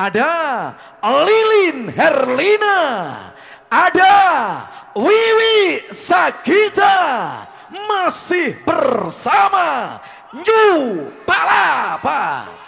ada Lilin Herlina, ada Wiwi Sagita, masih bersama New Palapa.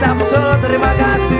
Samsul terima kasih